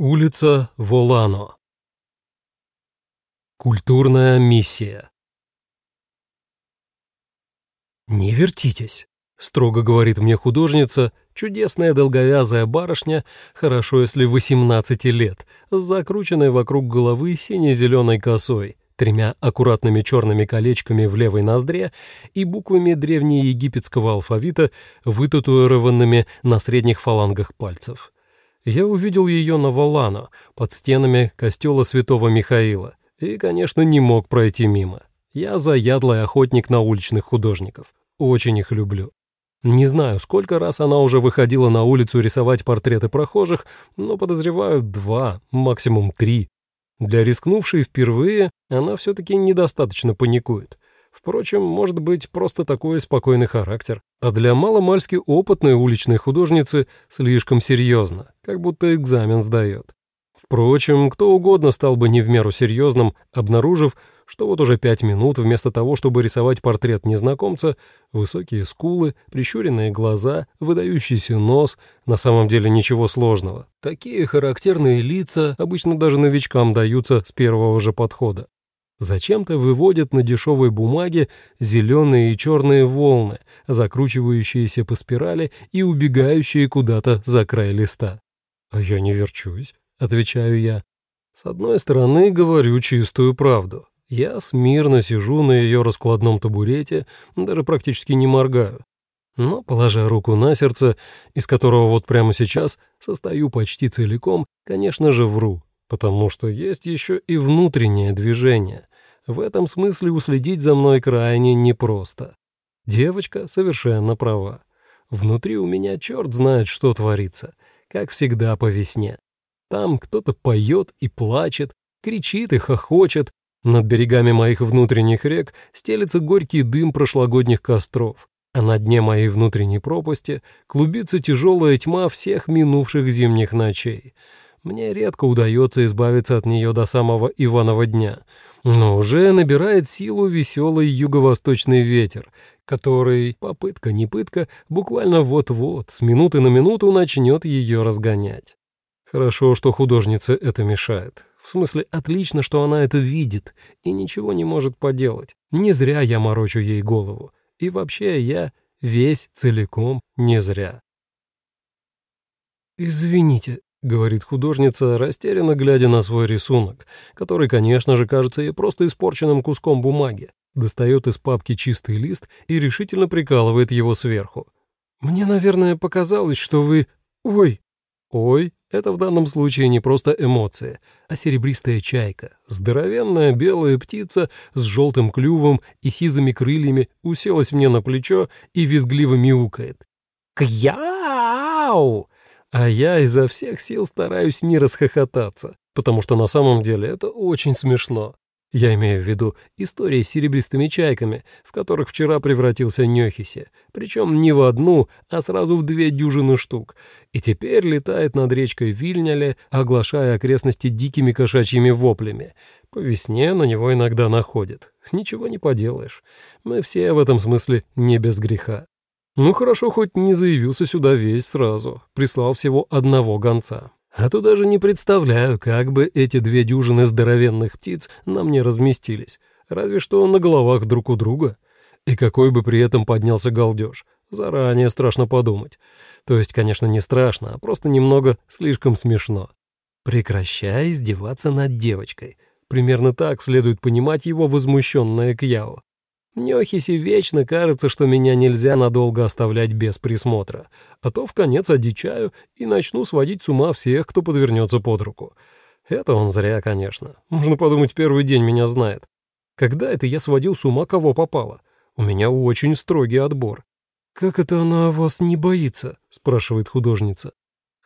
Улица Волано. Культурная миссия. «Не вертитесь», — строго говорит мне художница, чудесная долговязая барышня, хорошо если 18 лет, с закрученной вокруг головы сине-зеленой косой, тремя аккуратными черными колечками в левой ноздре и буквами древнеегипетского алфавита, вытатуированными на средних фалангах пальцев. Я увидел ее на Волано, под стенами костела святого Михаила, и, конечно, не мог пройти мимо. Я заядлый охотник на уличных художников. Очень их люблю. Не знаю, сколько раз она уже выходила на улицу рисовать портреты прохожих, но подозреваю два, максимум три. Для рискнувшей впервые она все-таки недостаточно паникует. Впрочем, может быть, просто такой спокойный характер. А для маломальски опытной уличной художницы слишком серьезно, как будто экзамен сдает. Впрочем, кто угодно стал бы не в меру серьезным, обнаружив, что вот уже пять минут вместо того, чтобы рисовать портрет незнакомца, высокие скулы, прищуренные глаза, выдающийся нос, на самом деле ничего сложного. Такие характерные лица обычно даже новичкам даются с первого же подхода зачем-то выводят на дешевой бумаге зеленые и черные волны, закручивающиеся по спирали и убегающие куда-то за край листа. «А я не верчусь», — отвечаю я. С одной стороны, говорю чистую правду. Я смирно сижу на ее раскладном табурете, даже практически не моргаю. Но, положа руку на сердце, из которого вот прямо сейчас состою почти целиком, конечно же, вру, потому что есть еще и внутреннее движение, в этом смысле уследить за мной крайне непросто. Девочка совершенно права. Внутри у меня черт знает, что творится, как всегда по весне. Там кто-то поет и плачет, кричит и хохочет. Над берегами моих внутренних рек стелется горький дым прошлогодних костров, а на дне моей внутренней пропасти клубится тяжелая тьма всех минувших зимних ночей. Мне редко удается избавиться от нее до самого Иванова дня — но уже набирает силу веселый юго-восточный ветер, который, попытка не пытка, буквально вот-вот, с минуты на минуту начнет ее разгонять. Хорошо, что художнице это мешает. В смысле, отлично, что она это видит и ничего не может поделать. Не зря я морочу ей голову. И вообще я весь целиком не зря. «Извините», — говорит художница, растерянно глядя на свой рисунок, который, конечно же, кажется ей просто испорченным куском бумаги. Достает из папки чистый лист и решительно прикалывает его сверху. «Мне, наверное, показалось, что вы... Ой!» «Ой» — это в данном случае не просто эмоция, а серебристая чайка, здоровенная белая птица с желтым клювом и сизыми крыльями уселась мне на плечо и визгливо мяукает. «Кьяу!» А я изо всех сил стараюсь не расхохотаться, потому что на самом деле это очень смешно. Я имею в виду истории с серебристыми чайками, в которых вчера превратился Нёхиси, причем не в одну, а сразу в две дюжины штук, и теперь летает над речкой Вильняле, оглашая окрестности дикими кошачьими воплями. По весне на него иногда находят. Ничего не поделаешь. Мы все в этом смысле не без греха. Ну хорошо, хоть не заявился сюда весь сразу, прислал всего одного гонца. А то даже не представляю, как бы эти две дюжины здоровенных птиц на мне разместились, разве что на головах друг у друга. И какой бы при этом поднялся галдеж, заранее страшно подумать. То есть, конечно, не страшно, а просто немного слишком смешно. Прекращай издеваться над девочкой. Примерно так следует понимать его возмущенное Кьяо. Нёхиси вечно кажется, что меня нельзя надолго оставлять без присмотра, а то в конец одичаю и начну сводить с ума всех, кто подвернется под руку. Это он зря, конечно. Можно подумать, первый день меня знает. Когда это я сводил с ума кого попало? У меня очень строгий отбор. «Как это она вас не боится?» — спрашивает художница.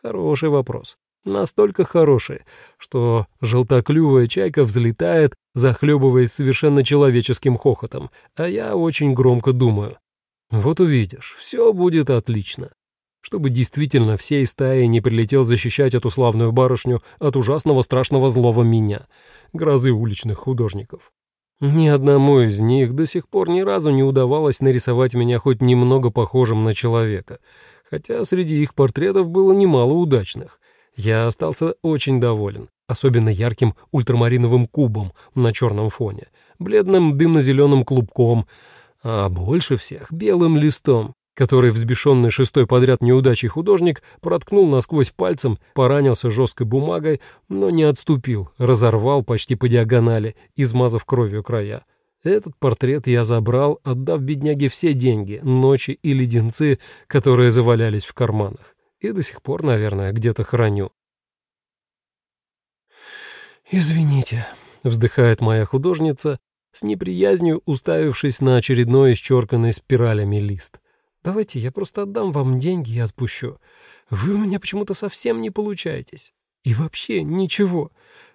Хороший вопрос настолько хорошие, что желтоклювая чайка взлетает, захлебываясь совершенно человеческим хохотом, а я очень громко думаю. Вот увидишь, все будет отлично. Чтобы действительно всей стаей не прилетел защищать эту славную барышню от ужасного страшного злого меня, грозы уличных художников. Ни одному из них до сих пор ни разу не удавалось нарисовать меня хоть немного похожим на человека, хотя среди их портретов было немало удачных. Я остался очень доволен, особенно ярким ультрамариновым кубом на черном фоне, бледным дымно-зеленым клубком, а больше всех белым листом, который взбешенный шестой подряд неудачей художник проткнул насквозь пальцем, поранился жесткой бумагой, но не отступил, разорвал почти по диагонали, измазав кровью края. Этот портрет я забрал, отдав бедняге все деньги, ночи и леденцы, которые завалялись в карманах. И до сих пор, наверное, где-то храню. «Извините», — вздыхает моя художница, с неприязнью уставившись на очередной исчерканный спиралями лист. Давайте я просто отдам вам деньги и отпущу. Вы у меня почему-то совсем не получаетесь. И вообще ничего.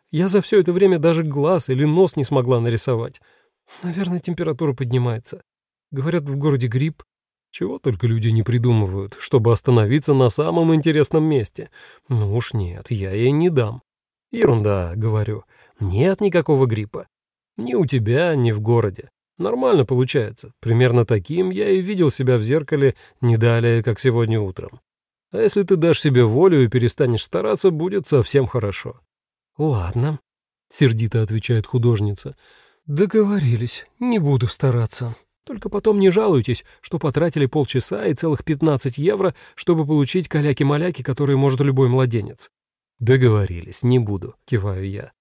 Я за все это время даже глаз или нос не смогла нарисовать. Наверное, температура поднимается. Говорят, в городе грипп. Чего только люди не придумывают, чтобы остановиться на самом интересном месте. Ну уж нет, я ей не дам. Ерунда, говорю. Нет никакого гриппа. Ни у тебя, ни в городе. Нормально получается. Примерно таким я и видел себя в зеркале не далее, как сегодня утром. А если ты дашь себе волю и перестанешь стараться, будет совсем хорошо. Ладно, сердито отвечает художница. Договорились, не буду стараться. Только потом не жалуйтесь, что потратили полчаса и целых 15 евро, чтобы получить каляки-маляки, которые может любой младенец. Договорились, не буду, киваю я.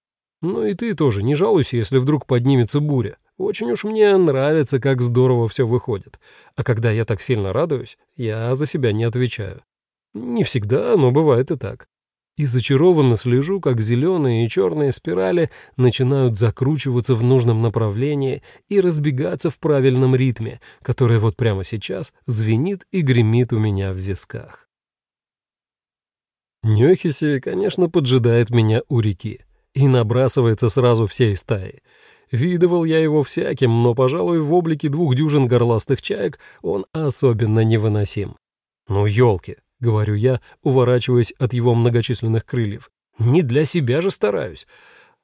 Ну и ты тоже не жалуйся, если вдруг поднимется буря. Очень уж мне нравится, как здорово все выходит. А когда я так сильно радуюсь, я за себя не отвечаю. Не всегда, но бывает и так. И зачарованно слежу, как зеленые и черные спирали начинают закручиваться в нужном направлении и разбегаться в правильном ритме, который вот прямо сейчас звенит и гремит у меня в висках. Нёхиси, конечно, поджидает меня у реки и набрасывается сразу всей стаей — Видывал я его всяким, но, пожалуй, в облике двух дюжин горластых чаек он особенно невыносим. «Ну, елки!» — говорю я, уворачиваясь от его многочисленных крыльев. «Не для себя же стараюсь,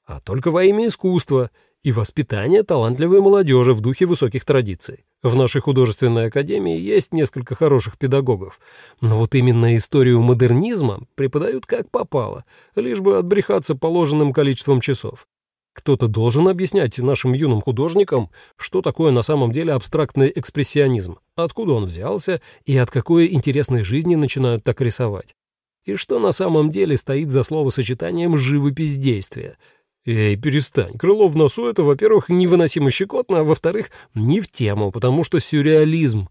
а только во имя искусства и воспитания талантливой молодежи в духе высоких традиций. В нашей художественной академии есть несколько хороших педагогов, но вот именно историю модернизма преподают как попало, лишь бы отбрехаться положенным количеством часов. Кто-то должен объяснять нашим юным художникам, что такое на самом деле абстрактный экспрессионизм, откуда он взялся и от какой интересной жизни начинают так рисовать. И что на самом деле стоит за словосочетанием «живопись действия». Эй, перестань, крыло в носу — это, во-первых, невыносимо щекотно, а во-вторых, не в тему, потому что сюрреализм